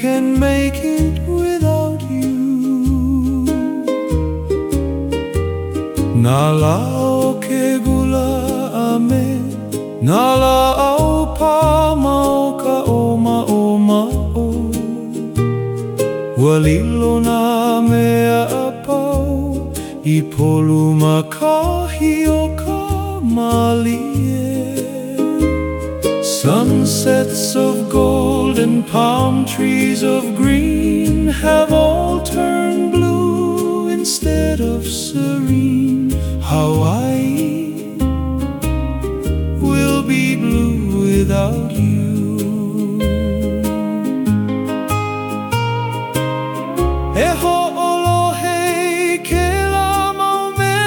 can make it without you. Nalao ke gula ame, nalao pa mau ka oma oma o. Walilo na mea apau, i polu makahi o ka malie. Sunsets of gold and palm trees of green have all turned blue instead of serene. Hawaii will be blue without you.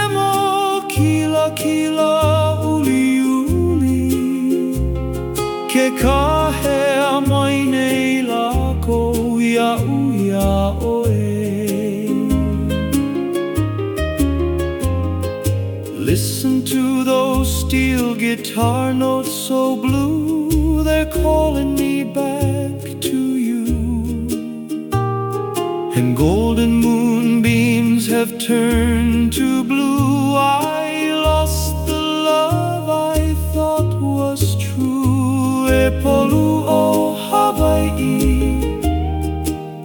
Mau kila kila uli uli Ke kahe oe. Listen to those steel guitar notes so blue They're calling me back to you. And golden moonbeams have turned to blue. I lost the love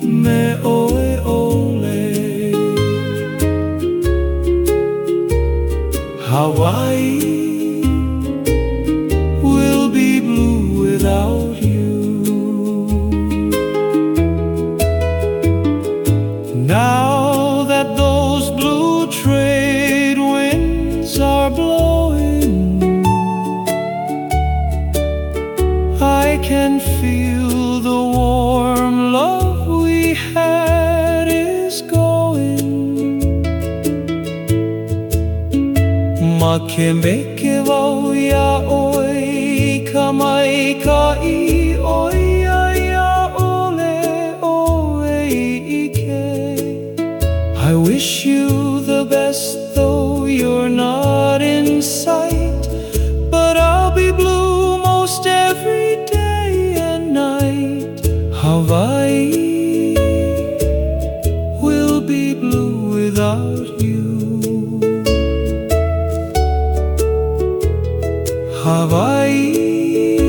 Me oe ole Hawaii will be blue without you. Now that those blue trade winds are blowing, I can feel Ma ke me ke wau ia oi ka ka i oi I wish you the best though you're not in sight But I'll be blue most every day and night. Hawaii will be blue without you Hawaii